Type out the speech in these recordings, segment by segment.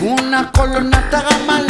Una colonata gamala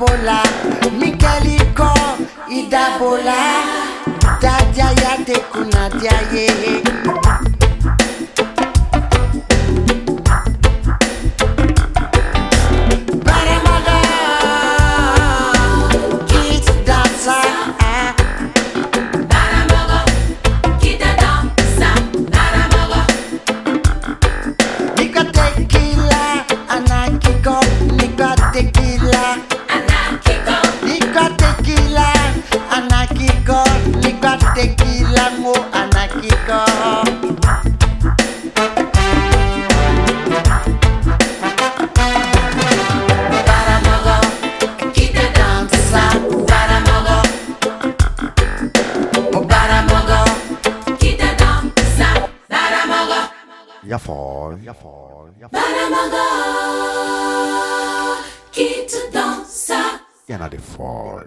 idabola mikeliko idabola dadia ya tekuna diaye. Nika tequila, mo anakiko. Baramogo, kita dansa. Baramogo, oh baramogo. Ya for, ya for, ya for. Baramogo, kita dansa. Ya na de for.